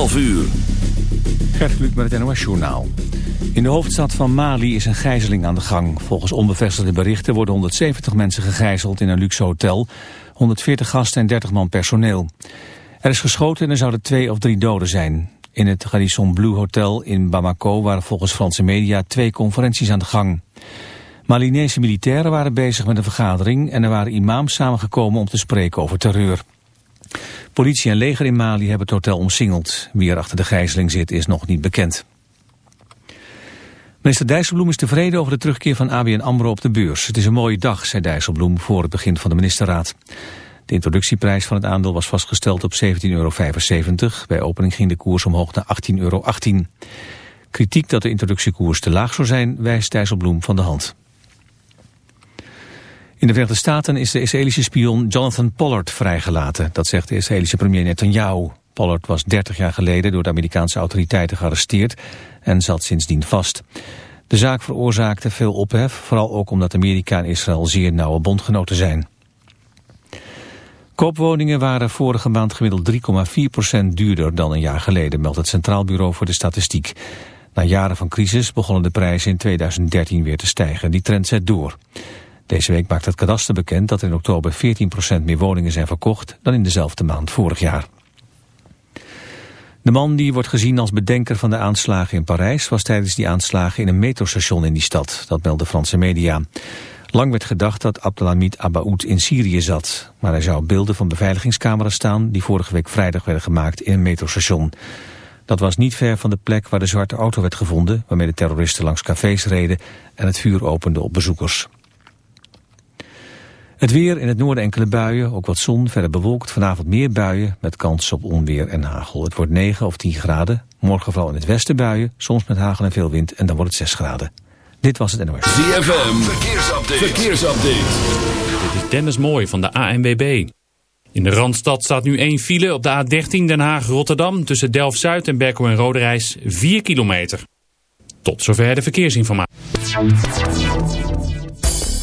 12 uur. Gert met het NOS Journaal. In de hoofdstad van Mali is een gijzeling aan de gang. Volgens onbevestigde berichten worden 170 mensen gegijzeld in een luxe hotel. 140 gasten en 30 man personeel. Er is geschoten en er zouden twee of drie doden zijn. In het Radisson Blue Hotel in Bamako waren volgens Franse media twee conferenties aan de gang. Malinese militairen waren bezig met een vergadering en er waren imams samengekomen om te spreken over terreur. Politie en leger in Mali hebben het hotel omsingeld. Wie er achter de gijzeling zit is nog niet bekend. Minister Dijsselbloem is tevreden over de terugkeer van ABN AMRO op de beurs. Het is een mooie dag, zei Dijsselbloem voor het begin van de ministerraad. De introductieprijs van het aandeel was vastgesteld op 17,75 euro. Bij opening ging de koers omhoog naar 18,18 euro. Kritiek dat de introductiekoers te laag zou zijn, wijst Dijsselbloem van de hand. In de Verenigde Staten is de Israëlische spion Jonathan Pollard vrijgelaten. Dat zegt de Israëlische premier Netanyahu. Pollard was 30 jaar geleden door de Amerikaanse autoriteiten gearresteerd en zat sindsdien vast. De zaak veroorzaakte veel ophef, vooral ook omdat Amerika en Israël zeer nauwe bondgenoten zijn. Koopwoningen waren vorige maand gemiddeld 3,4% duurder dan een jaar geleden, meldt het Centraal Bureau voor de Statistiek. Na jaren van crisis begonnen de prijzen in 2013 weer te stijgen. Die trend zet door. Deze week maakt het kadaster bekend dat er in oktober 14% meer woningen zijn verkocht dan in dezelfde maand vorig jaar. De man die wordt gezien als bedenker van de aanslagen in Parijs... was tijdens die aanslagen in een metrostation in die stad. Dat meldde Franse media. Lang werd gedacht dat Abdelhamid Abaoud in Syrië zat. Maar hij zou beelden van beveiligingscamera's staan... die vorige week vrijdag werden gemaakt in een metrostation. Dat was niet ver van de plek waar de zwarte auto werd gevonden... waarmee de terroristen langs cafés reden en het vuur openden op bezoekers. Het weer in het noorden enkele buien, ook wat zon, verder bewolkt. Vanavond meer buien met kans op onweer en hagel. Het wordt 9 of 10 graden. Morgen vooral in het westen buien, soms met hagel en veel wind en dan wordt het 6 graden. Dit was het NOS. ZFM, verkeersupdate. verkeersupdate. Dit is Dennis Mooi van de ANWB. In de Randstad staat nu één file op de A13 Den Haag-Rotterdam... tussen Delft-Zuid en Berkel en Roderijs 4 kilometer. Tot zover de verkeersinformatie.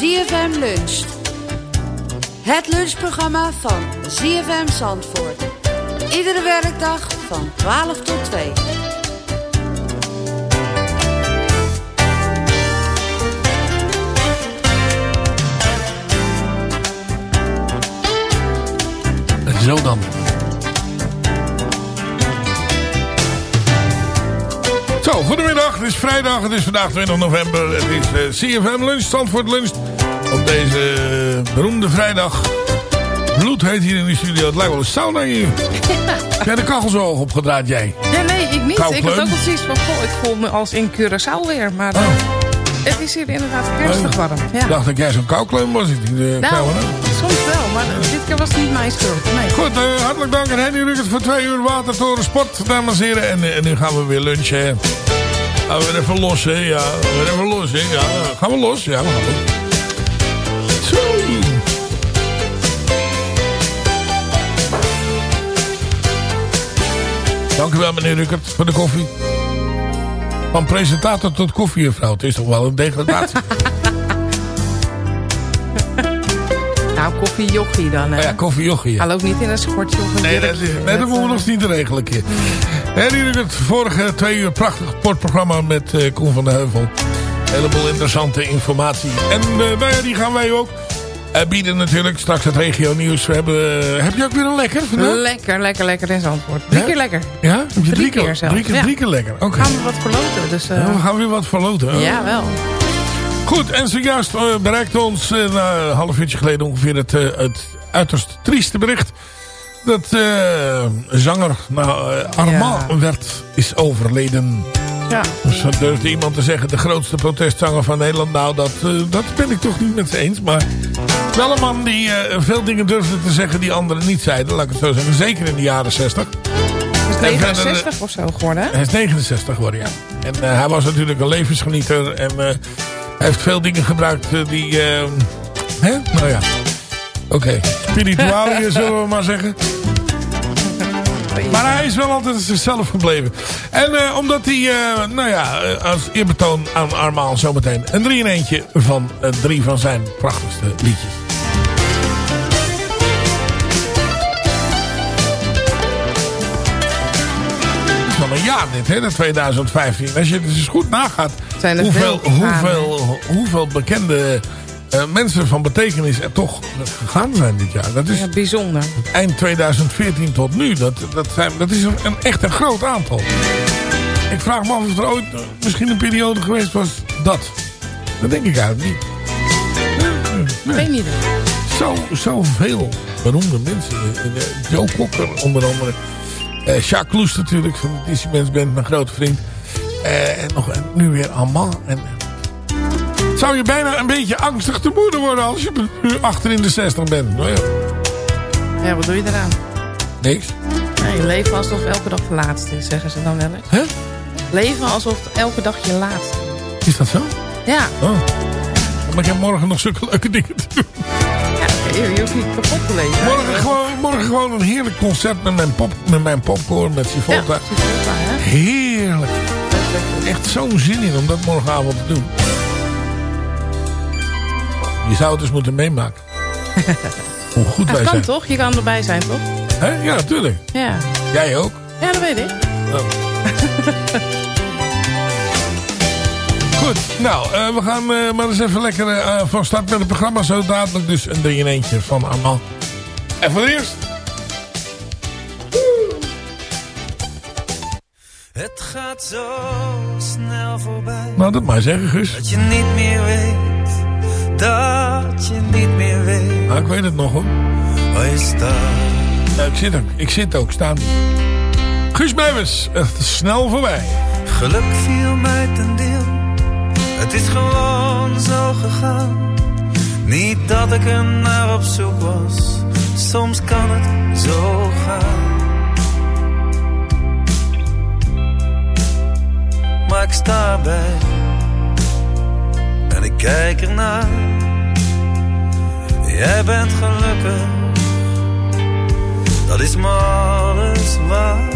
ZFM Lunch. Het lunchprogramma van ZFM Zandvoort. Iedere werkdag van 12 tot 2. Zo dan. Goedemiddag. Het is vrijdag. Het is vandaag 20 november. Het is eh, CFM Lunch, Stanford Lunch. Op deze beroemde vrijdag. Bloed heet hier in de studio. Het lijkt wel een sauna hier. Heb jij de kachel zo hoog opgedraaid, jij? Ja, nee, ik niet. Ik had ook al zoiets van, goh, ik voel me als in Curaçao weer. Maar eh, Oh. het is hier inderdaad kerstig warm. Ja. Ik dacht dat jij zo'n koukleum was. Ik, uh, Nou, soms wel, maar dit keer was het niet mijn schuld. Nee. Goed, eh, hartelijk dank aan Henny Ruckert voor twee uur Watertoren Sport, dames en heren. En, eh, en nu gaan we weer lunchen. Gaan we weer even los, hè? Ja, gaan we even los, hè? Ja, gaan we los? Ja, we gaan los. Zo. Dank u wel, meneer Ruckert, voor de koffie. Van presentator tot koffiejuffrouw. Het is toch wel een degradatie. Nou, koffie jochie dan. Hè. Oh ja, koffiejochie. Ja. Ga ook niet in een schortje of een Nee, dat, nee, dat moeten we nog niet regelen een keer. En hier het vorige twee uur prachtig sportprogramma met eh, Koen van de Heuvel. Heleboel interessante informatie. En nou ja, die gaan wij ook eh, bieden natuurlijk. Straks het regio nieuws. We hebben, heb je ook weer een lekker vandaag? Lekker, lekker, lekker in Zandvoort. Drie Ja? keer lekker. Ja? Heb je Drie keer Drie keer, ja. drie keer lekker. Oké. Gaan we wat verloten. Dus, Ja, we gaan weer wat verloten. Ja, wel. Goed, en zojuist bereikte ons na een half uurtje geleden ongeveer het, het uiterst trieste bericht. Dat eh, zanger nou, eh, Armand Ja. werd, is overleden. Ja. Dus dan durfde iemand te zeggen, de grootste protestzanger van Nederland. Nou, dat, eh, dat ben ik toch niet met ze eens. Maar wel een man die veel dingen durfde te zeggen die anderen niet zeiden. Laat ik het zo zeggen. Zeker in de jaren 60. Het is En verder, 69 of zo geworden, hè? Hij is 69 geworden, ja. En hij was natuurlijk een levensgenieter. En hij heeft veel dingen gebruikt die... hè? Nou ja. Oké. Spiritualiën zullen we maar zeggen. Maar hij is wel altijd zichzelf gebleven. En eh, omdat hij, eh, nou ja, eh, als eerbetoon aan Armand zometeen een drie in eentje van drie van zijn prachtigste liedjes. Het is wel een jaar dit, hè, dat 2015. Als je het eens goed nagaat Zijn er hoeveel, hoeveel, hoeveel bekende eh, mensen van betekenis er toch gegaan zijn dit jaar. Dat is Ja, bijzonder. eind 2014 tot nu. Dat, dat, zijn, dat is een, een echt een groot aantal. Ik vraag me af of er ooit eh, misschien een periode geweest was dat. Dat denk ik eigenlijk niet. Geen idee. Zo, zoveel beroemde mensen. Eh, Joe Cocker onder andere. Eh Jacques Loes natuurlijk van de DC Men's Band, mijn grote vriend. En nog en nu weer Armand. En, zou je bijna een beetje angstig te moeder worden als je nu achter in de 60 bent. Nou ja, Ja, wat doe je eraan? niks. Nee, leven alsof elke dag de laatste is, zeggen ze dan wel eens. Hè? Leven alsof elke dag je laatste is. Is dat zo? Ja, Oh. Maar ik heb morgen nog zulke leuke dingen te doen. ja je, hoeft niet kapot te leven. Morgen gewoon, morgen gewoon een heerlijk concert met mijn, pop, met mijn popcorn, met Ja, waar, hè? Heerlijk. Echt zo'n zin in om dat morgenavond te doen. Je zou het dus moeten meemaken. Hoe goed Ja, wij kan zijn. toch? Je kan erbij zijn, toch? Hè? Ja, natuurlijk. Ja. Jij ook. Ja, dat weet ik. Oh. Goed, nou, eh, we gaan eh, maar eens even lekker eh, van start met het programma. Zo dadelijk dus een 3 in eentje van Armand. En voor eerst... Het gaat zo snel voorbij. Nou, dat maar zeggen, Gus. Dat je niet meer weet. Dat je niet meer weet. Nou, ik weet het nog hoor. Waar je staat. Ik, zit ook, ik zit ook staan. Guus Meeuwis, echt snel voorbij. Geluk viel mij ten deel. Het is gewoon zo gegaan. Niet dat ik er naar op zoek was. Soms kan het zo gaan. Maar ik sta erbij. En ik kijk ernaar. Jij bent gelukkig. Dat is me alles waard.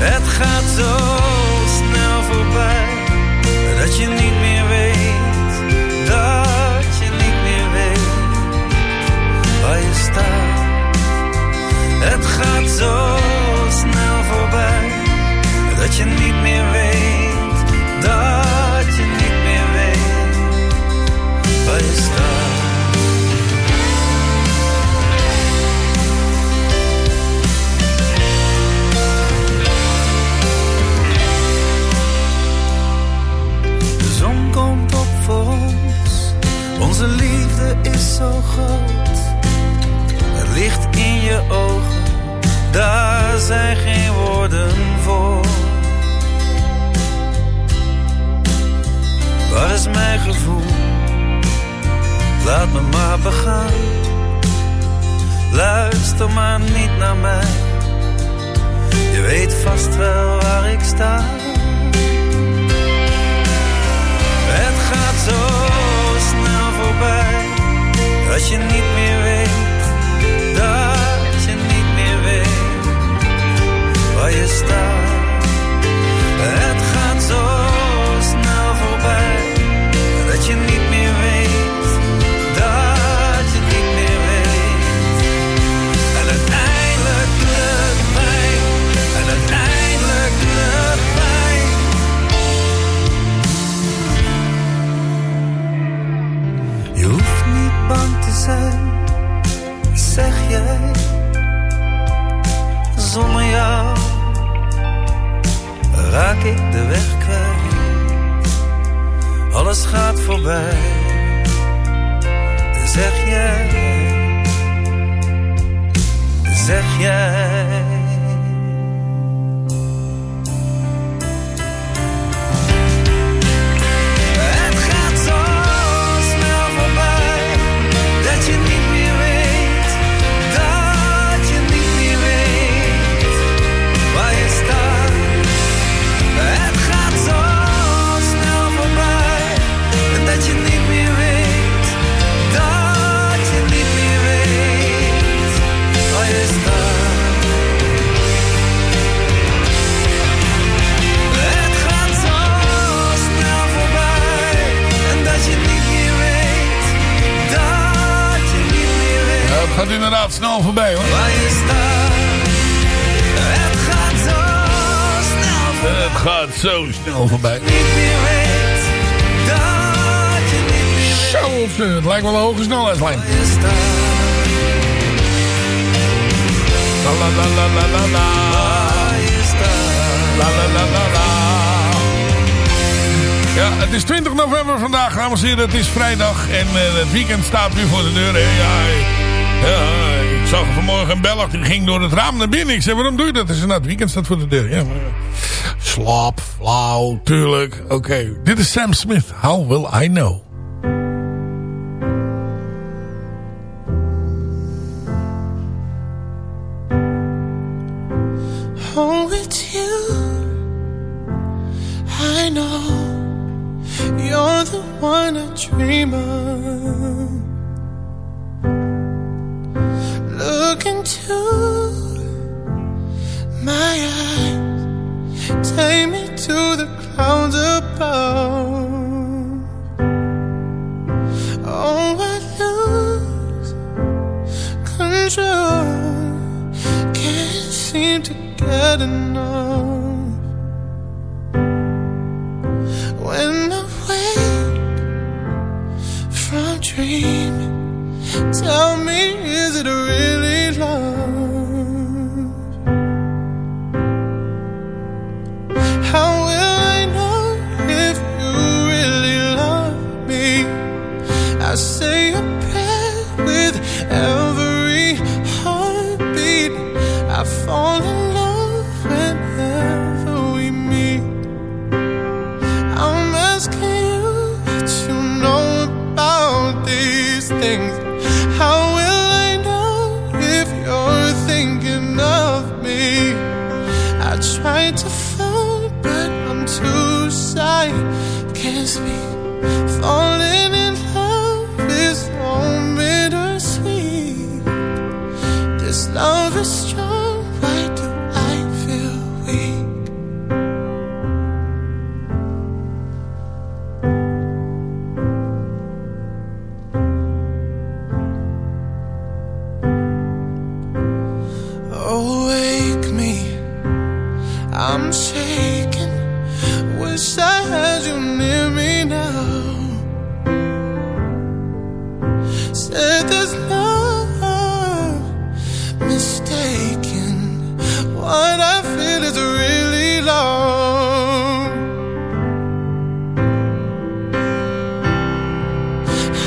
Het gaat zo snel voorbij dat je niet meer weet, dat je niet meer weet waar je staat. Het gaat zo snel voorbij dat je niet meer weet, zo groot. Het licht in je ogen, daar zijn geen woorden voor. Waar is mijn gevoel? Laat me maar begaan. Luister maar niet naar mij. Je weet vast wel waar ik sta. Dat je niet meer weet, dat je niet meer weet waar je staat. Het gaat zo snel voorbij dat je niet zeg jij. Zonder jou raak ik de weg kwijt. Alles gaat voorbij, zeg jij. Zeg jij. Gaat inderdaad snel voorbij hoor. Het gaat zo snel voorbij. Het gaat zo snel voorbij. Zo, het lijkt wel een hoge snelheidslijn. La la la la la la la. La la la la la. Ja, het is 20 november vandaag, dames en heren. Het is vrijdag en eh, het weekend staat nu voor de deur. hè. Ja, ja, ik zag vanmorgen een Belg, die ging door het raam naar binnen. Ik zei, waarom doe je dat? Hij zei, nou, het weekend staat voor de deur. Ja, maar, eh, slap, flauw, tuurlijk. Oké, dit is Sam Smith. How will I know? had enough.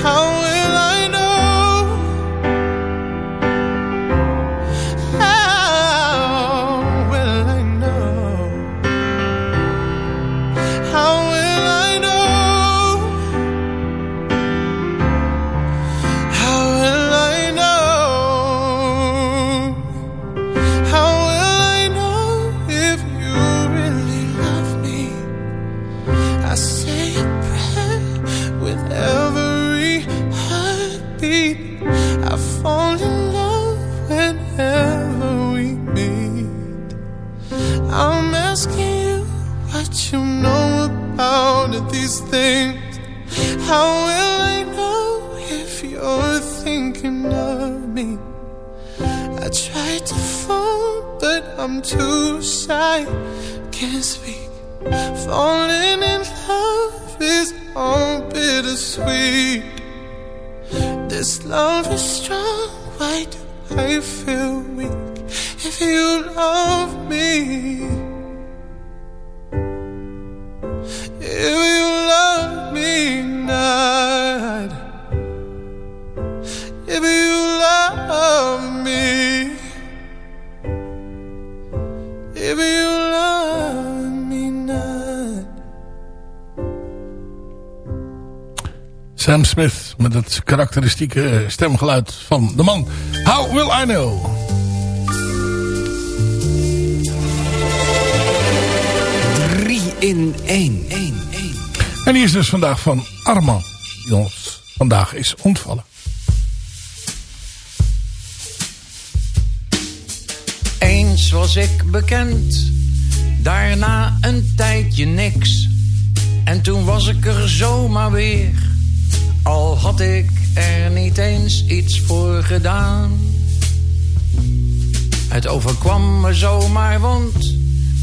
How het karakteristieke stemgeluid van de man. How will I know? Drie in één. En die is dus vandaag van Armand. Die ons vandaag is ontvallen. Eens was ik bekend, daarna een tijdje niks. En toen was ik er zomaar weer, al had ik er niet eens iets voor gedaan. Het overkwam me zomaar, want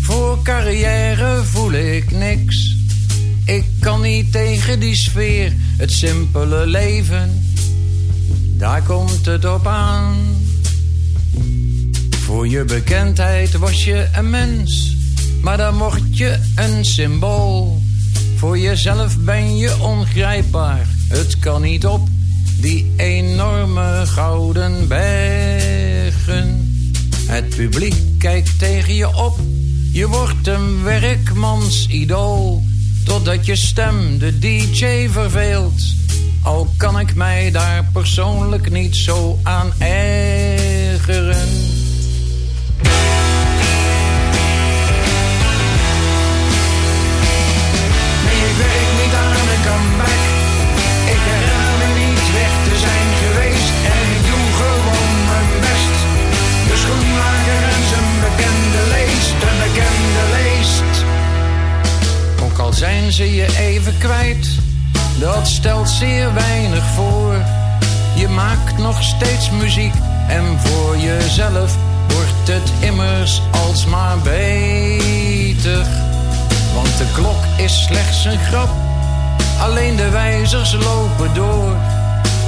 voor carrière voel ik niks. Ik kan niet tegen die sfeer, het simpele leven, daar komt het op aan. Voor je bekendheid was je een mens, maar dan word je een symbool. Voor jezelf ben je ongrijpbaar, het kan niet op, die enorme gouden bergen. Het publiek kijkt tegen je op, je wordt een werkmansidool. Totdat je stem de DJ verveelt. Al kan ik mij daar persoonlijk niet zo aan ergeren. Al zijn ze je even kwijt. Dat stelt zeer weinig voor. Je maakt nog steeds muziek. En voor jezelf wordt het immers alsmaar beter. Want de klok is slechts een grap. Alleen de wijzers lopen door.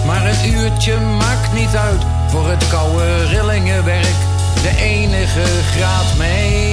Maar het uurtje maakt niet uit voor het koude rillingenwerk. De enige graadmeter.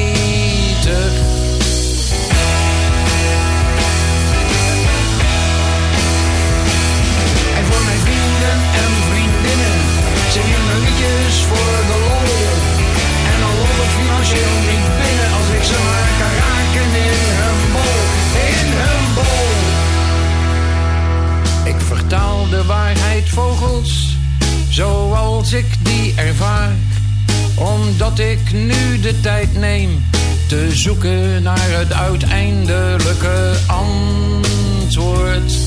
Ik nu de tijd neem te zoeken naar het uiteindelijke antwoord.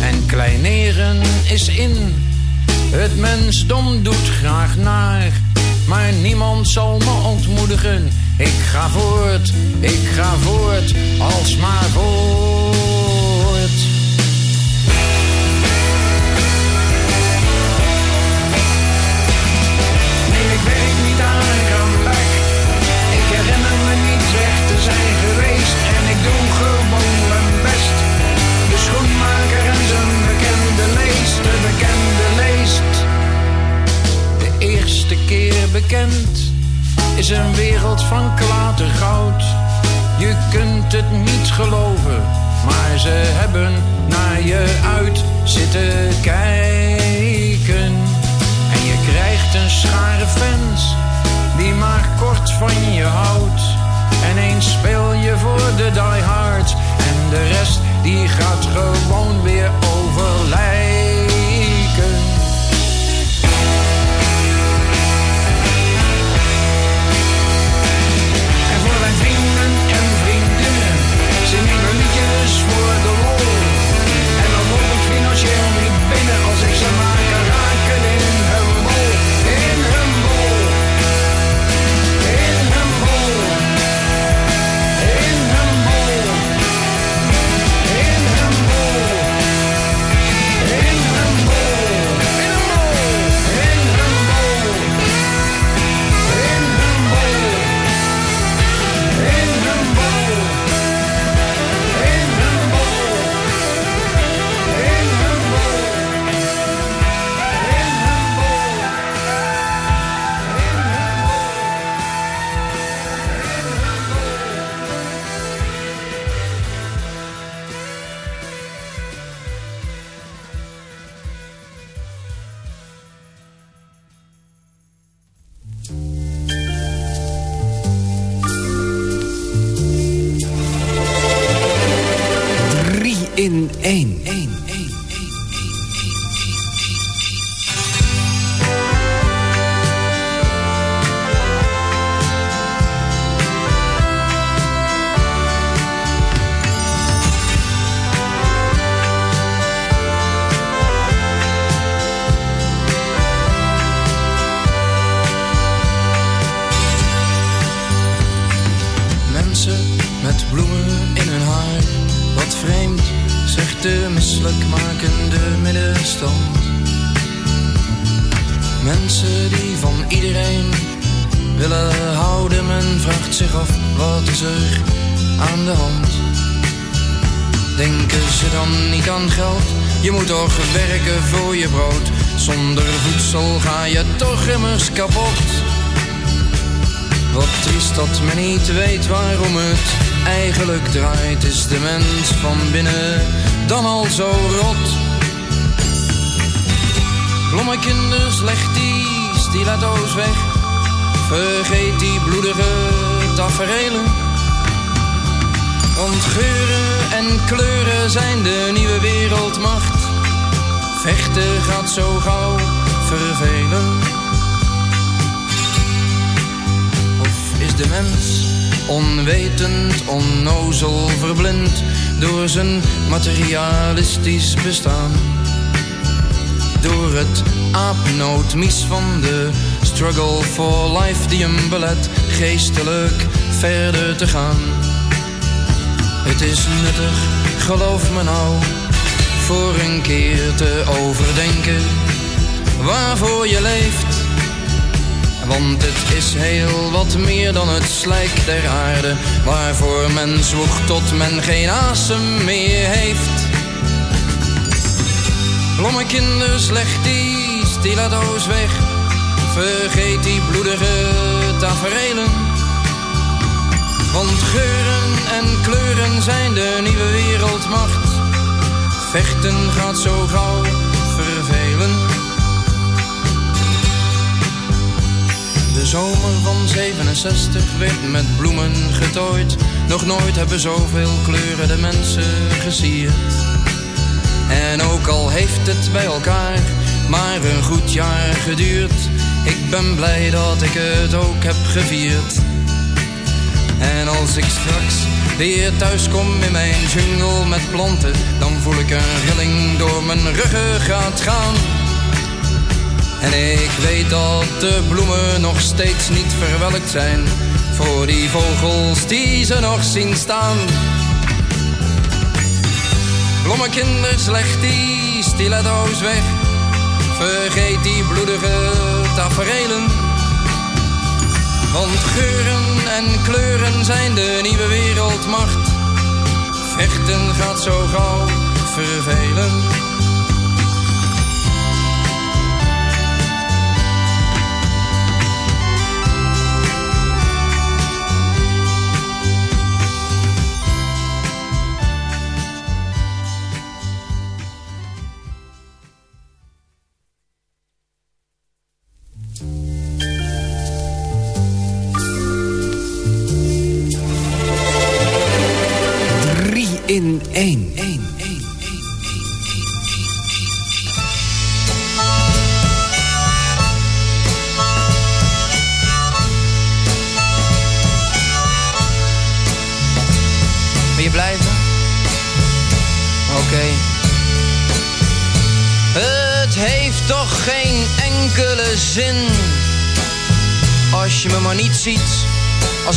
En kleineren is in, het mensdom doet graag naar. Maar niemand zal me ontmoedigen. Ik ga voort, ik ga voort, alsmaar voort. Zijn geweest. En ik doe gewoon mijn best. De schoenmaker en zijn bekende leest. De bekende leest. De eerste keer bekend is een wereld van klatergoud. Je kunt het niet geloven, maar ze hebben naar je uit zitten kijken. En je krijgt een schare fans die maar kort van je houdt. En eens speel je voor de diehard en de rest die gaat gewoon weer over Blommekinders, leg die stiletto's weg. Vergeet die bloedige taferelen. Want geuren en kleuren zijn de nieuwe wereldmacht. Vechten gaat zo gauw vervelen. is de mens onwetend, onnozel, verblind door zijn materialistisch bestaan. Door het aapnoodmies van de struggle for life die hem belet geestelijk verder te gaan. Het is nuttig, geloof me nou, voor een keer te overdenken waarvoor je leeft. Want het is heel wat meer dan het slijk der aarde Waarvoor men zwoegt tot men geen asem meer heeft Blommekinders, leg die stiletto's weg Vergeet die bloedige taferelen Want geuren en kleuren zijn de nieuwe wereldmacht Vechten gaat zo gauw vervelen De zomer van 67 werd met bloemen getooid. Nog nooit hebben zoveel kleuren de mensen gesierd. En ook al heeft het bij elkaar maar een goed jaar geduurd. Ik ben blij dat ik het ook heb gevierd. En als ik straks weer thuis kom in mijn jungle met planten, dan voel ik een rilling door mijn ruggengraat gaan. En ik weet dat de bloemen nog steeds niet verwelkt zijn Voor die vogels die ze nog zien staan Blommekinders, leg die stiletto's weg. Vergeet die bloedige taferelen Want geuren en kleuren zijn de nieuwe wereldmacht. Vechten gaat zo gauw vervelen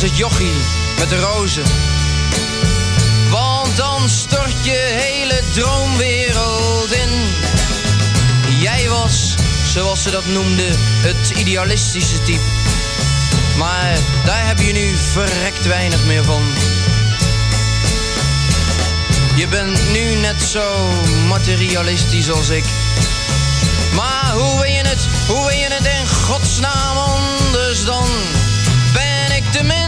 Als het jochie met de rozen Want dan stort je hele droomwereld in Jij was, zoals ze dat noemden, het idealistische type Maar daar heb je nu verrekt weinig meer van je bent nu net zo materialistisch als ik. Maar hoe wil je het, hoe wil je het in godsnaam anders dan? Ben ik te min?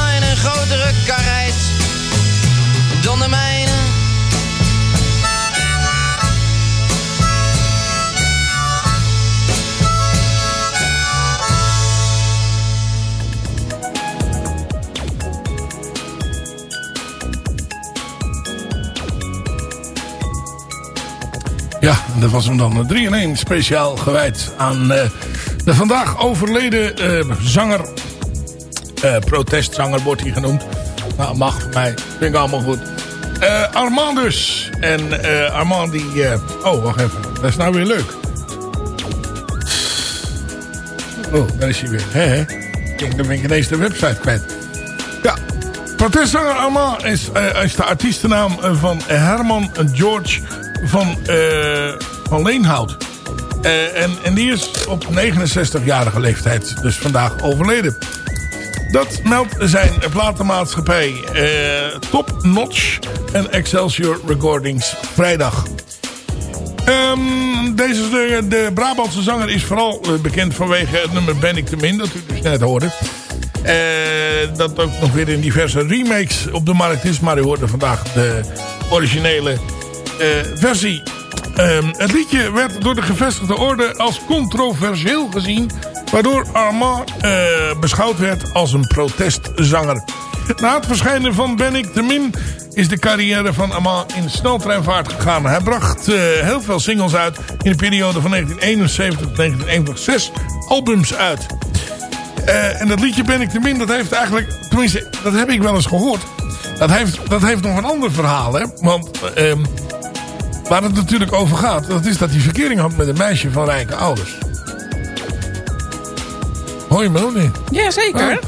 dat was hem dan 3 in 1 speciaal gewijd aan eh, de vandaag overleden eh, zanger. Eh, protestzanger wordt hij genoemd. Nou, mag voor mij. Vind ik allemaal goed. Armand dus. En Armand die... oh, wacht even. Dat is nou weer leuk. Oh, daar is hij weer. Hè? Ik denk, dan ben ik ineens de website kwijt. Ja, protestzanger Armand is, is de artiestennaam van Herman George van, eh, van Leenhout. Eh, en, en die is op 69-jarige leeftijd dus vandaag overleden. Dat meldt zijn platenmaatschappij eh, Top Notch en Excelsior Recordings vrijdag. Ehm, deze, de, de Brabantse zanger is vooral bekend vanwege het nummer Ben ik te min, dat u dus net hoorde. Dat ook nog weer in diverse remakes op de markt is. Maar u hoorde vandaag de originele versie. Ehm, het liedje werd door de gevestigde orde als controversieel gezien. Waardoor Armand eh, beschouwd werd als een protestzanger. Na het verschijnen van Ben ik te min is de carrière van Armand in sneltreinvaart gegaan. Hij bracht eh, heel veel singles uit in de periode van 1971 tot 1981. Zes albums uit. Eh, en dat liedje Ben ik te min, dat heeft eigenlijk... Tenminste, dat heb ik wel eens gehoord. Dat heeft, dat heeft nog een ander verhaal, hè. Want ehm, waar het natuurlijk over gaat... dat is dat hij verkering had met een meisje van rijke ouders. Hoor je me ook niet? Ja, zeker.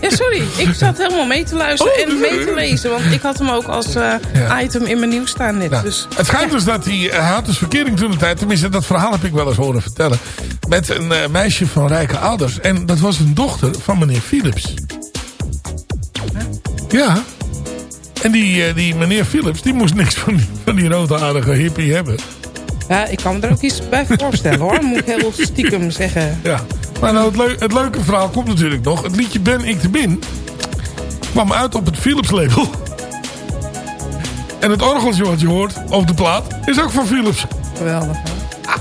Ja, sorry. Ik zat helemaal mee te luisteren en mee te lezen. Want ik had hem ook als eh, item in mijn nieuws staan net. Nou, Dus, het schijnt dus dat hij, hij had dus verkering toen de tijd. Tenminste, dat verhaal heb ik wel eens horen vertellen. Met een eh, meisje van rijke ouders. En dat was een dochter van meneer Philips. Ja. En die, eh, die meneer Philips, die moest niks van die, van die roodaardige hippie hebben. ja, ik kan me er ook iets bij voorstellen hoor. Moet ik heel stiekem zeggen. Ja. Maar nou, het, leu- het leuke verhaal komt natuurlijk nog. Het liedje Ben ik te bin kwam uit op het Philips label. En het orgeltje wat je hoort op de plaat is ook van Philips. Geweldig. hè?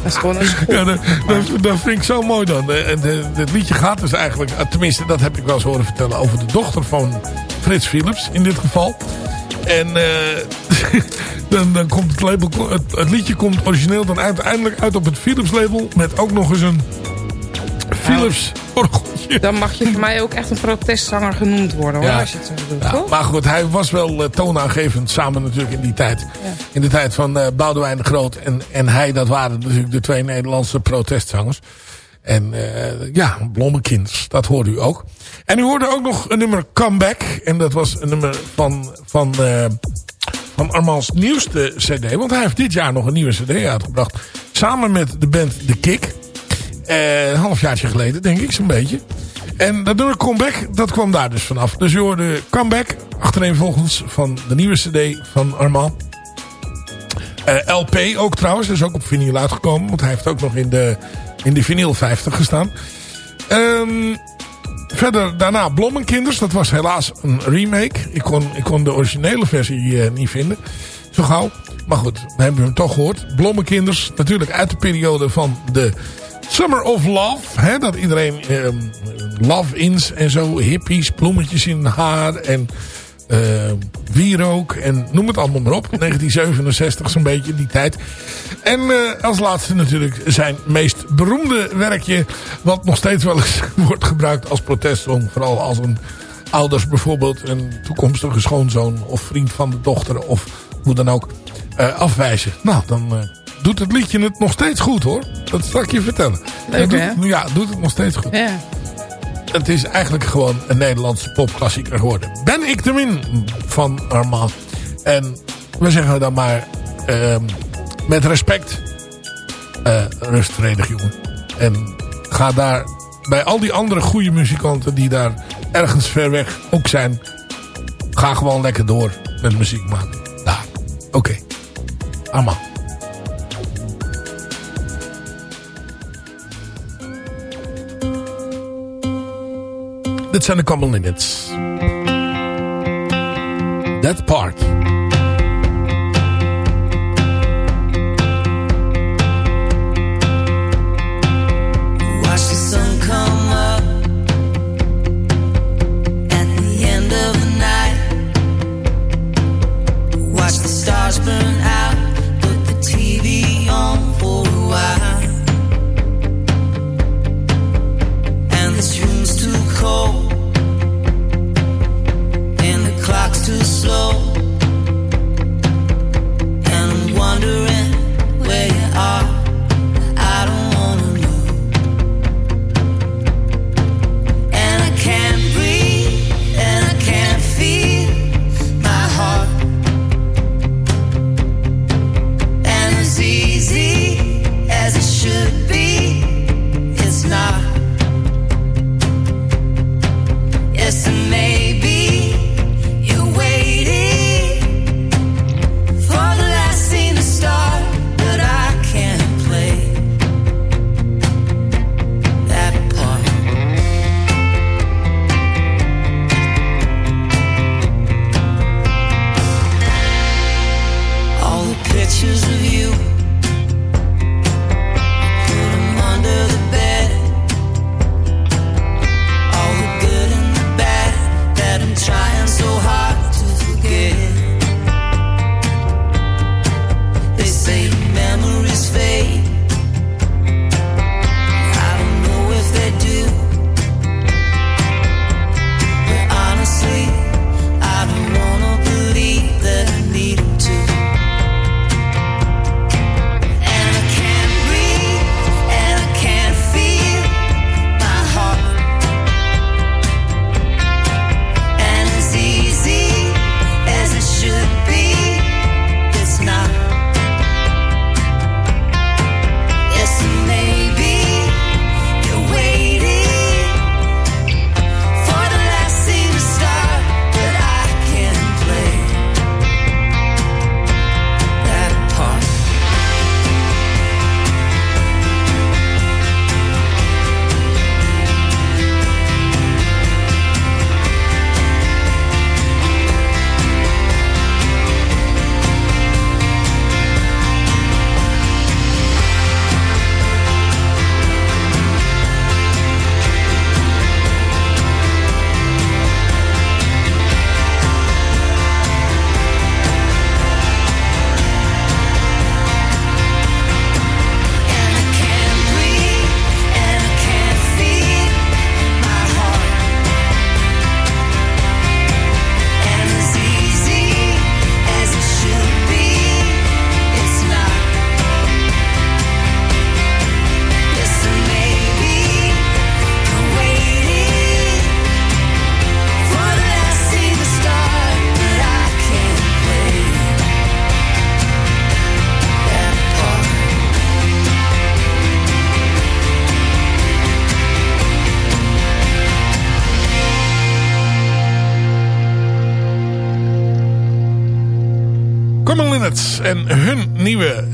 Dat is gewoon een. Ja, dat, dat, dat vind ik zo mooi dan. En de, het liedje gaat dus eigenlijk, eh, tenminste dat heb ik wel eens horen vertellen, over de dochter van Frits Philips in dit geval. En eh, dan, dan komt het, label, het, het liedje komt origineel dan uiteindelijk uit op het Philips label met ook nog eens een, Philips orgeltje. Dan mag je voor mij ook echt een protestzanger genoemd worden, hoor, Ja. als je het zo doet, Ja, toch? maar goed, hij was wel eh, toonaangevend samen natuurlijk in die tijd. In de tijd van Boudewijn de Groot en, en hij, dat waren natuurlijk de twee Nederlandse protestzangers. En eh, ja, Blommekinders, dat hoorde u ook. En u hoorde ook nog een nummer Comeback. En dat was een nummer van, van, eh, van Armand's nieuwste cd. Want hij heeft dit jaar nog een nieuwe cd uitgebracht. Samen met de band The Kick. Eh, een halfjaartje geleden, denk ik, zo'n beetje. En dat nummer Comeback, dat kwam daar dus vanaf. Dus je hoorde Comeback, achtereenvolgens van de nieuwe cd van Armand. LP ook trouwens, is ook op vinyl uitgekomen. Want hij heeft ook nog in de, in de vinyl 50 gestaan. Ehm, verder daarna Blommenkinders. Dat was helaas een remake. Ik kon, ik kon de originele versie eh, niet vinden. Zo gauw. Maar goed, we hebben hem toch gehoord. Blommenkinders, natuurlijk uit de periode van de Summer of Love. Hè, dat iedereen ehm, love-ins en zo. Hippies, bloemetjes in haar en wierook. En noem het allemaal maar op. 1967 zo'n beetje, die tijd. En eh, als laatste natuurlijk zijn meest beroemde werkje. Wat nog steeds wel eens wordt gebruikt als protestsong. Vooral als een ouders bijvoorbeeld een toekomstige schoonzoon of vriend van de dochter of hoe dan ook eh, afwijzen. Nou, dan eh, doet het liedje het nog steeds goed hoor. Dat zal ik je vertellen. Leuk, doet- hè? Ja, doet het nog steeds goed. Ja. Het is eigenlijk gewoon een Nederlandse popklassieker geworden. Ben ik de min van Armand. En we zeggen dan maar ehm, met respect. eh rust vredig jongen. En ga daar bij al die andere goede muzikanten die daar ergens ver weg ook zijn. Ga gewoon lekker door met muziek maken. Daar. Oké. Armand. Dit zijn de Minutes. That part.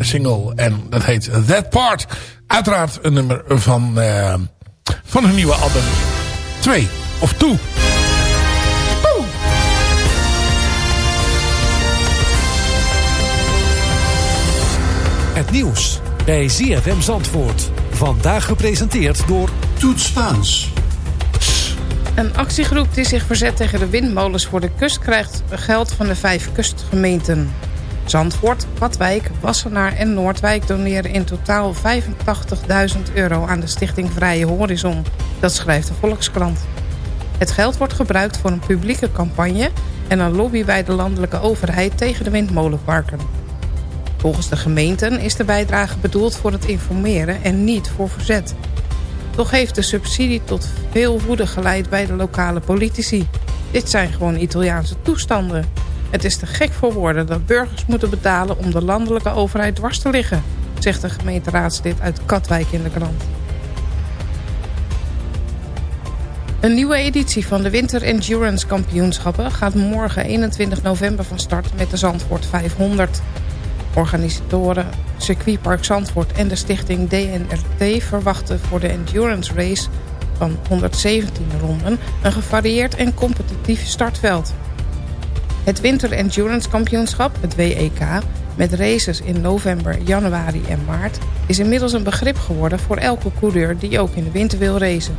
Single. En dat heet That Part. Uiteraard een nummer van, eh, van hun nieuwe album 2 of 2. Het nieuws bij ZFM Zandvoort. Vandaag gepresenteerd door Toet Spaans. Een actiegroep die zich verzet tegen de windmolens voor de kust... krijgt geld van de vijf kustgemeenten. Zandvoort, Badwijk, Wassenaar en Noordwijk doneren in totaal 85.000 euro aan de stichting Vrije Horizon. Dat schrijft de Volkskrant. Het geld wordt gebruikt voor een publieke campagne en een lobby bij de landelijke overheid tegen de windmolenparken. Volgens de gemeenten is de bijdrage bedoeld voor het informeren en niet voor verzet. Toch heeft de subsidie tot veel woede geleid bij de lokale politici. Dit zijn gewoon Italiaanse toestanden. Het is te gek voor woorden dat burgers moeten betalen om de landelijke overheid dwars te liggen, zegt de gemeenteraadslid uit Katwijk in de krant. Een nieuwe editie van de Winter Endurance Kampioenschappen gaat morgen 21 november van start met de Zandvoort 500. Organisatoren Circuitpark Zandvoort en de stichting DNRT verwachten voor de Endurance Race van 117 ronden een gevarieerd en competitief startveld. Het Winter Endurance Kampioenschap, het WEK, met races in november, januari en maart... is inmiddels een begrip geworden voor elke coureur die ook in de winter wil racen.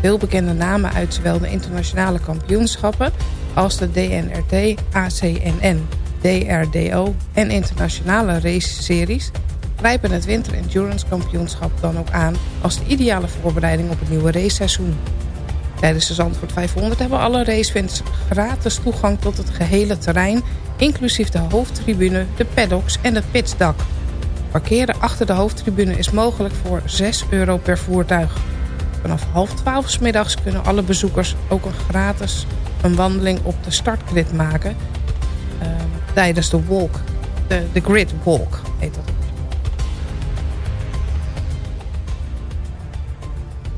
Veel bekende namen uit zowel de internationale kampioenschappen als de DNRT, ACNN, DRDO en internationale race-series... grijpen het Winter Endurance Kampioenschap dan ook aan als de ideale voorbereiding op het nieuwe raceseizoen. Tijdens de Zandvoort 500 hebben alle racefans gratis toegang tot het gehele terrein... inclusief de hoofdtribune, de paddocks en het pitsdak. Parkeren achter de hoofdtribune is mogelijk voor 6 euro per voertuig. Vanaf half twaalf 's middags kunnen alle bezoekers ook een gratis een wandeling op de startgrid maken... Uh, tijdens de walk, de, de grid walk heet dat.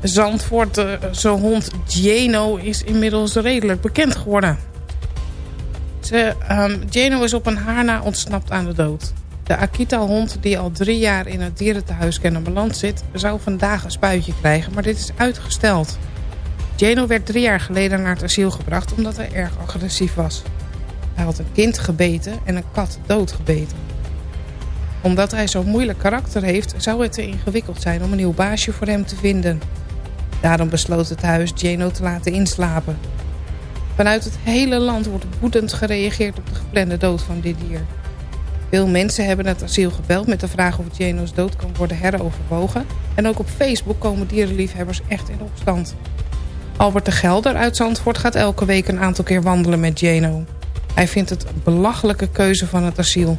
Zandvoort, uh, zijn hond Geno is inmiddels redelijk bekend geworden. Ze, um, Geno is op een haar na ontsnapt aan de dood. De Akita-hond die al drie jaar in het dierentehuis Kennemerland zit... zou vandaag een spuitje krijgen, maar dit is uitgesteld. Geno werd drie jaar geleden naar het asiel gebracht omdat hij erg agressief was. Hij had een kind gebeten en een kat doodgebeten. Omdat hij zo'n moeilijk karakter heeft... zou het te ingewikkeld zijn om een nieuw baasje voor hem te vinden. Daarom besloot het huis Geno te laten inslapen. Vanuit het hele land wordt woedend gereageerd op de geplande dood van dit dier. Veel mensen hebben het asiel gebeld met de vraag of Geno's dood kan worden heroverwogen. En ook op Facebook komen dierenliefhebbers echt in opstand. Albert de Gelder uit Zandvoort gaat elke week een aantal keer wandelen met Geno. Hij vindt het een belachelijke keuze van het asiel.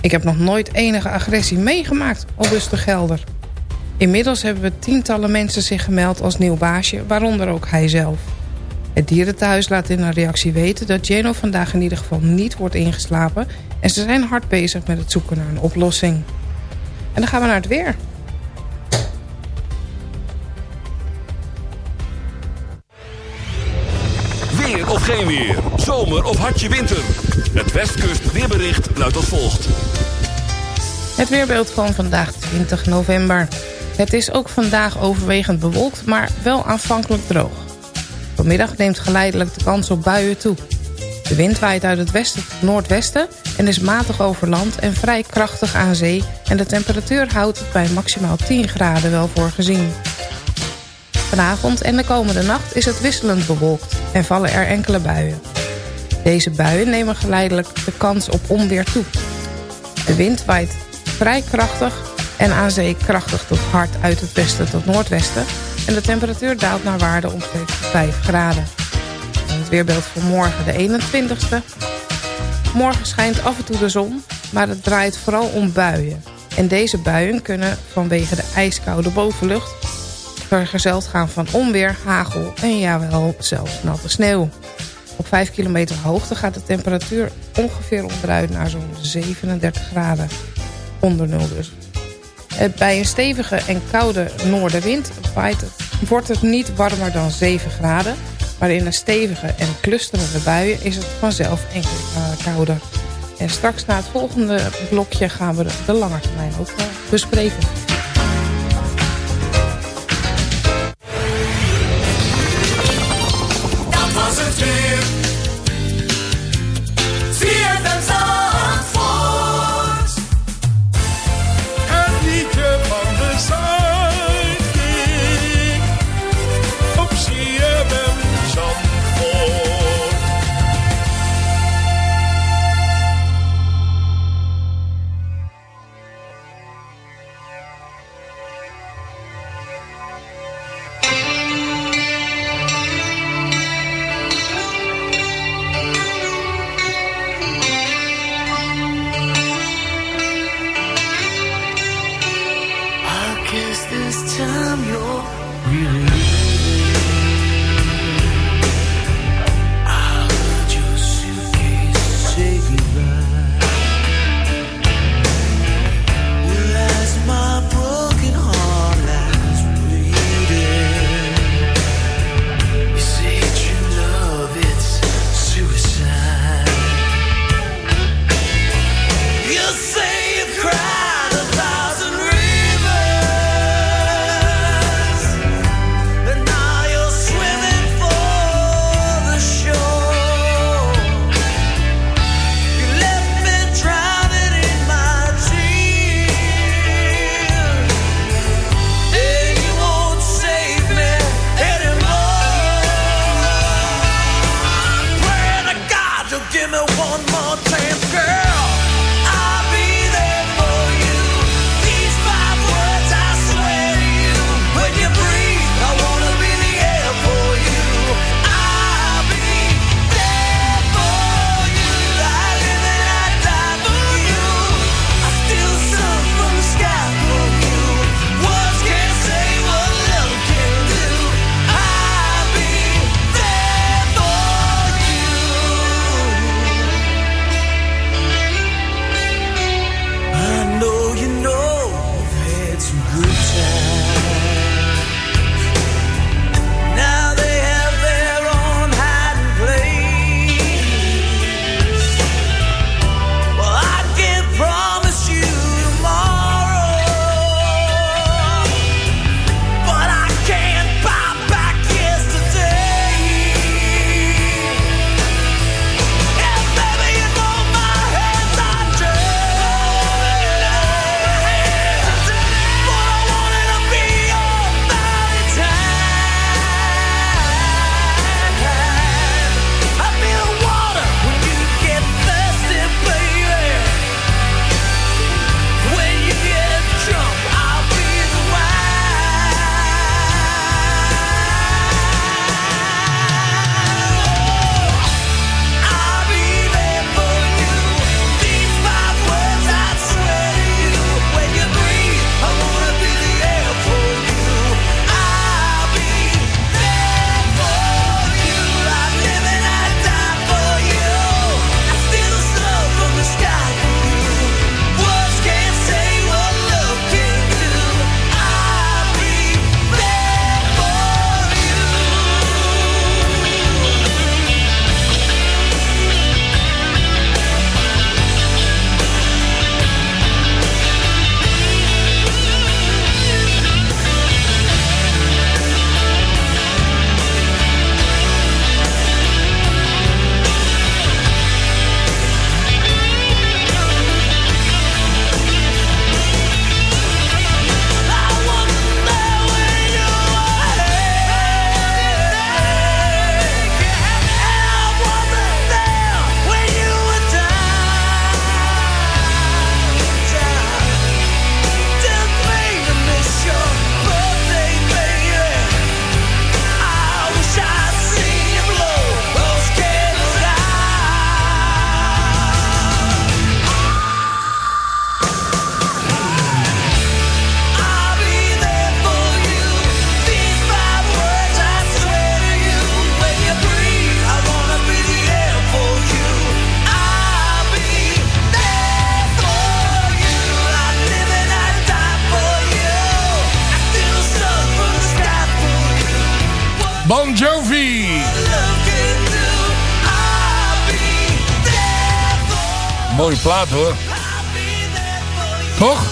Ik heb nog nooit enige agressie meegemaakt, aldus de Gelder. Inmiddels hebben we tientallen mensen zich gemeld als nieuw baasje, waaronder ook hij zelf. Het dierenthuis laat in een reactie weten dat Geno vandaag in ieder geval niet wordt ingeslapen... en ze zijn hard bezig met het zoeken naar een oplossing. En dan gaan we naar het weer. Weer of geen weer. Zomer of hartje winter. Het Westkust weerbericht luidt als volgt. Het weerbeeld van vandaag 20 november. Het is ook vandaag overwegend bewolkt, maar wel aanvankelijk droog. Vanmiddag neemt geleidelijk de kans op buien toe. De wind waait uit het westen tot noordwesten en is matig over land en vrij krachtig aan zee... en de temperatuur houdt het bij maximaal 10 graden wel voor gezien. Vanavond en de komende nacht is het wisselend bewolkt en vallen er enkele buien. Deze buien nemen geleidelijk de kans op onweer toe. De wind waait vrij krachtig en aan zee krachtig tot hard uit het westen tot noordwesten... en de temperatuur daalt naar waarde omstreeks 5 graden. En het weerbeeld voor morgen de 21ste. Morgen schijnt af en toe de zon, maar het draait vooral om buien. En deze buien kunnen vanwege de ijskoude bovenlucht... vergezeld gaan van onweer, hagel en jawel zelfs natte sneeuw. Op 5 kilometer hoogte gaat de temperatuur ongeveer onderuit naar zo'n 37 graden. Onder nul dus. Eh, Bij een stevige en koude noordenwind wordt het niet warmer dan 7 graden. Maar in een stevige en clusterende buien is het vanzelf enkele graden kouder. En straks na het volgende blokje gaan we de lange termijn ook eh, bespreken. Jovi. Mooie plaat hoor. Toch?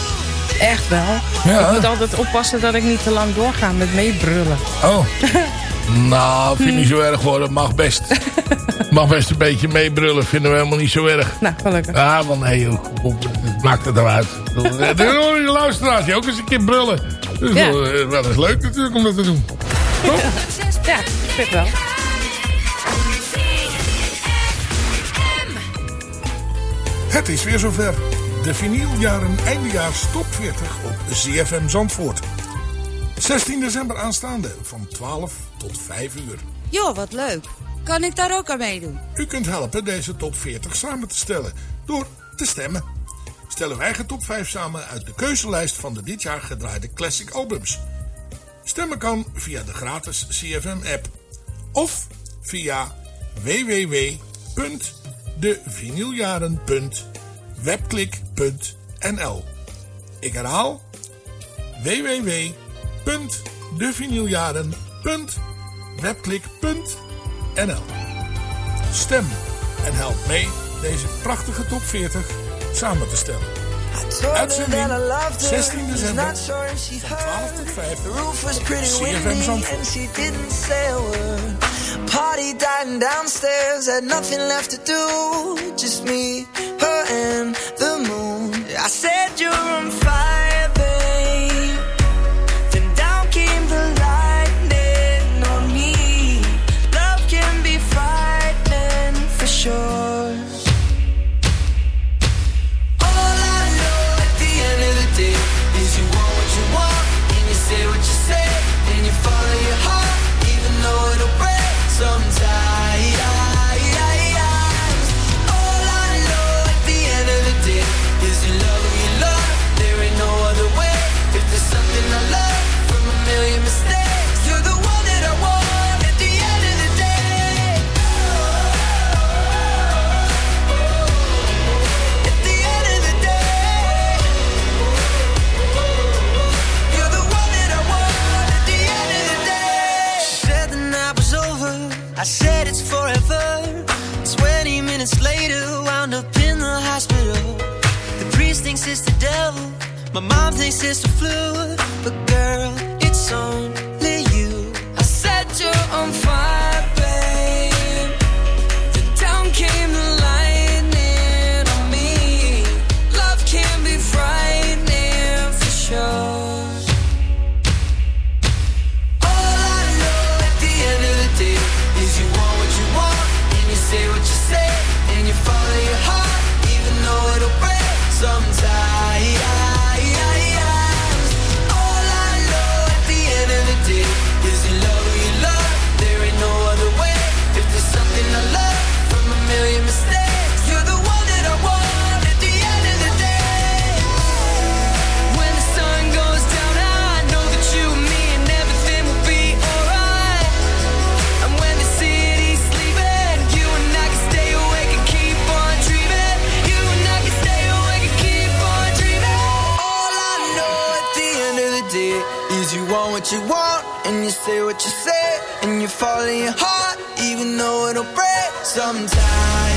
Echt wel. Ja. Ik moet altijd oppassen dat ik niet te lang doorga met meebrullen. Oh. nou, vind ik niet zo erg hoor. Dat mag best. mag best een beetje meebrullen. Vinden we helemaal niet zo erg. Nou, gelukkig. Ah, want nee joh. Kom, Maakt het eruit. De luisteraars die ook eens een keer brullen. Dat is Ja. wel, eh, leuk natuurlijk om dat te doen. Ja, ik vind wel. Het is weer zover. De vinyljaren eindejaars top 40 op ZFM Zandvoort. 16 december aanstaande van 12 tot 5 uur. Joh, wat leuk. Kan ik daar ook aan meedoen? U kunt helpen deze top 40 samen te stellen door te stemmen. Stel uw eigen top 5 samen uit de keuzelijst van de dit jaar gedraaide classic albums. Stemmen kan via de gratis CFM app of via www.devinyljaren.webklik.nl Ik herhaal www.devinyljaren.webklik.nl Stem en help mee deze prachtige top 40 samen te stellen. Uitzending 16 december van 12 tot 5 roof was pretty CFM windy Zandvoort. and she didn't say a word. Party dying downstairs, had nothing left to do. Just me, her, and the moon. I said you're on fire, you want and you say what you say and you follow your heart even though it'll break sometimes.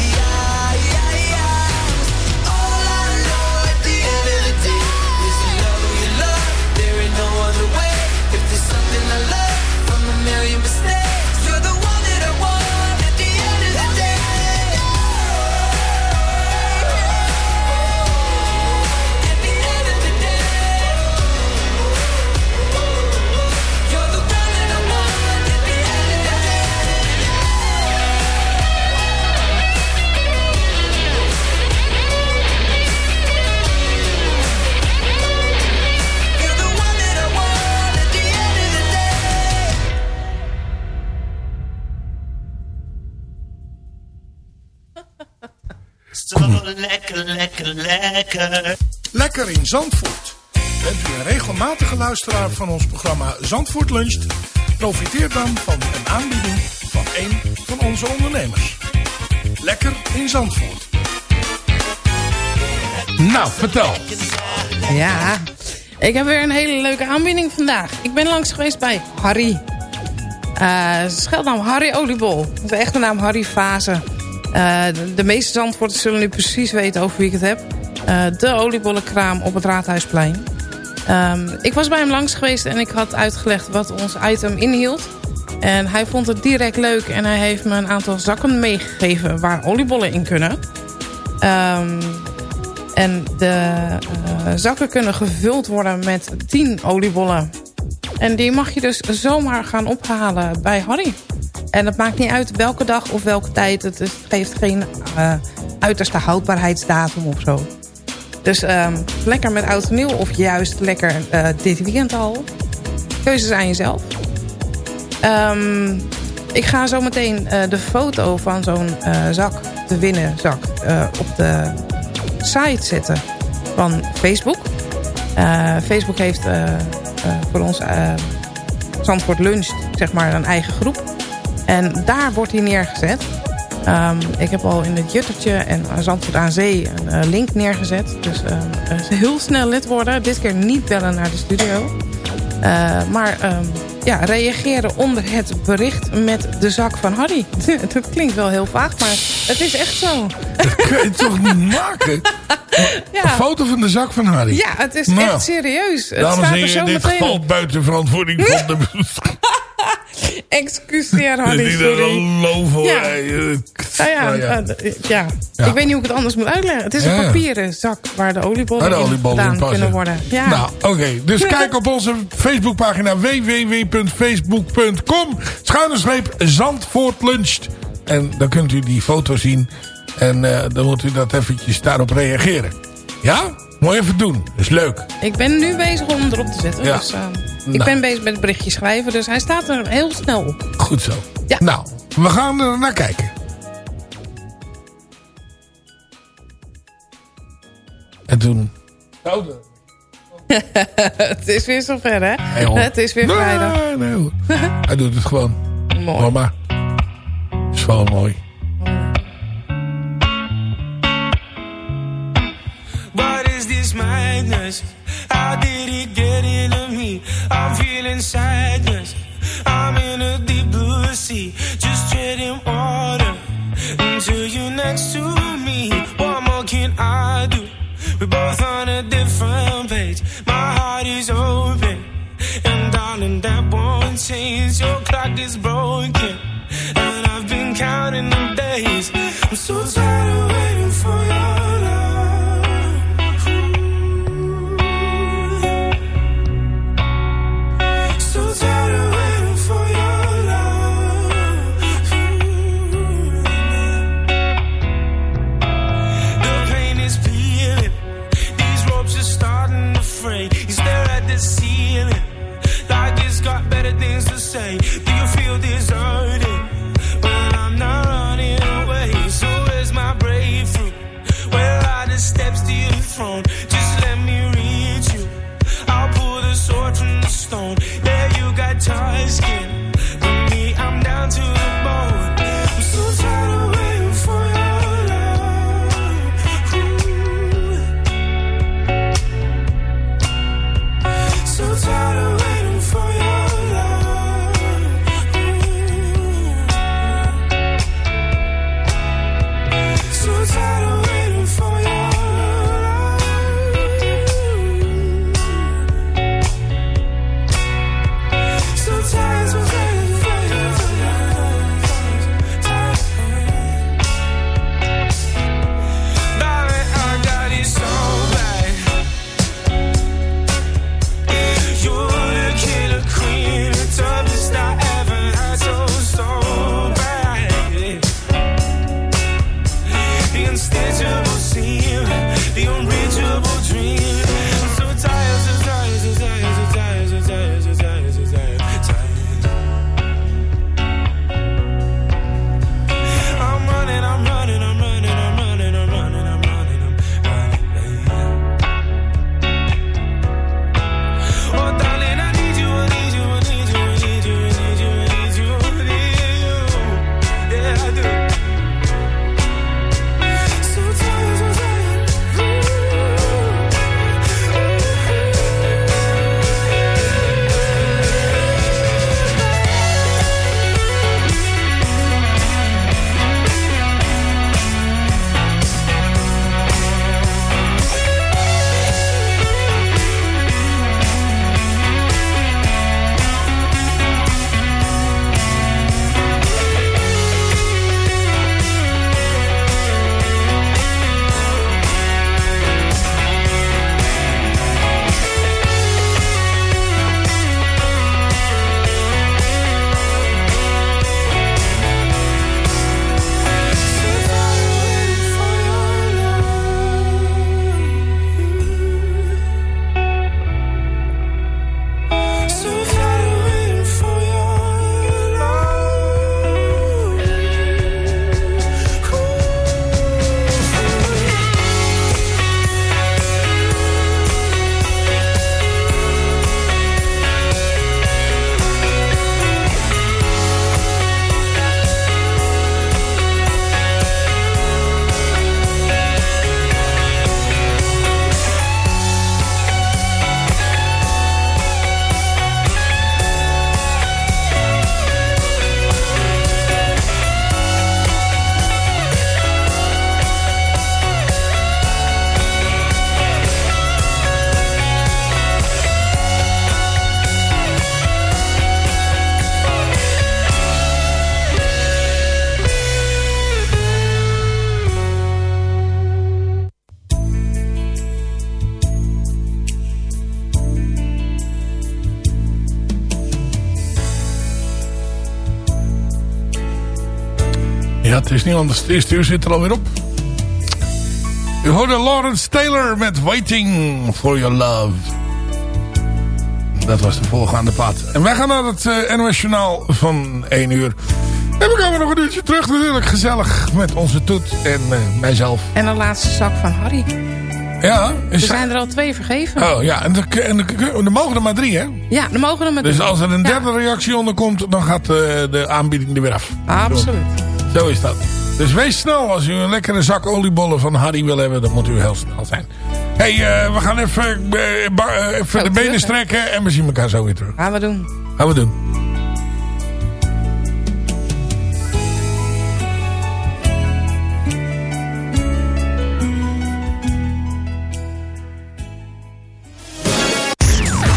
Lekker, lekker, lekker. Lekker in Zandvoort. Bent u een regelmatige luisteraar van ons programma Zandvoort Luncht? Profiteer dan van een aanbieding van een van onze ondernemers. Lekker in Zandvoort. Nou, vertel. Ja, ik heb weer een hele leuke aanbieding vandaag. Ik ben langs geweest bij Harry. Eh scheldnaam Harry Oliebol. De echte naam Harry Fase. Eh, de, meeste Zandvoorters zullen nu precies weten over wie ik het heb. Eh, de oliebollenkraam op het Raadhuisplein. Ehm, ik was bij hem langs geweest en ik had uitgelegd wat ons item inhield. En hij vond het direct leuk en hij heeft me een aantal zakken meegegeven waar oliebollen in kunnen. Ehm, en de eh, zakken kunnen gevuld worden met 10 oliebollen. En die mag je dus zomaar gaan ophalen bij Harry. En het maakt niet uit welke dag of welke tijd. Het, heeft geen eh, uiterste houdbaarheidsdatum of zo. Dus ehm, lekker met oud en of juist lekker eh, dit weekend al. Keuzes aan jezelf. Ehm, ik ga zo meteen eh, de foto van zo'n zak, de winnen zak, op de site zetten van Facebook. Facebook heeft voor ons Zandvoort Lunch, zeg maar, een eigen groep. En daar wordt hij neergezet. Ehm, ik heb al in het Juttertje en Zandvoort aan Zee een eh, link neergezet. Dus eh, heel snel lid worden. Dit keer niet bellen naar de studio. Eh, maar ehm, ja, reageren onder het bericht met de zak van Harry. Dat klinkt wel heel vaag, maar het is echt zo. Dat kun je toch niet maken? Een foto van de zak van Harry. Ja, het is Nou, echt serieus. Het Dames staat en er zo heren, dit valt buiten verantwoording van de... Excuseer sorry. lovo. Ja. Nou ja, ja. eh, ja. Ja. ik weet niet hoe ik het anders moet uitleggen. Het is een papieren zak waar de oliebollen, de in oliebollen in gedaan kunnen worden. Ja. Nou, oké. Dus kijk op onze Facebookpagina www.facebook.com schuine Zandvoort Luncht. En dan kunt u die foto zien. En eh, dan moet u dat eventjes daarop reageren. Ja? Mooi even doen. Dat is leuk. Ik ben nu bezig om hem erop te zetten. Ja. Dus, Ik Nou. ben bezig met het berichtje schrijven, dus hij staat er heel snel op. Goed zo. Ja. Nou, we gaan er naar kijken. En toen... het is weer zover, hè? Het is weer Nee, vrijdag. Nee, hoor. Hij doet het gewoon. Mooi. Mama. Is wel mooi. What is this madness? How did it get into I'm sadness. I'm in a deep blue sea, just treading water until you're next to me. What more can I do? We're both on a different page. My heart is open, and darling, that won't change. Your clock is broken, and I've been counting the days. I'm so tired of niet anders. Het eerste uur zit er alweer op. U hoorde Lawrence Taylor met Waiting for Your Love. Dat was de voorgaande plaat. En wij gaan naar het uh, NOS Journaal van 1 uur. En we komen nog een uurtje terug natuurlijk. Gezellig met onze Toet en uh, mijzelf. En een laatste zak van Harry. Ja. Er zijn er al twee vergeven. Oh ja, en er, en er, er mogen er maar drie hè? Ja, er mogen er maar drie. Dus als er een derde ja. reactie onder komt, dan gaat uh, de aanbieding er weer af. Absoluut. Zo is dat. Dus wees snel. Als u een lekkere zak oliebollen van Harry wil hebben, dan moet u heel snel zijn. Hé, hey, uh, we gaan even, uh, even de benen strekken en we zien elkaar zo weer terug. Gaan we doen. Gaan we doen.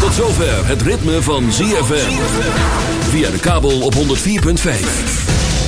Tot zover het ritme van ZFM. Via de kabel op 104.5.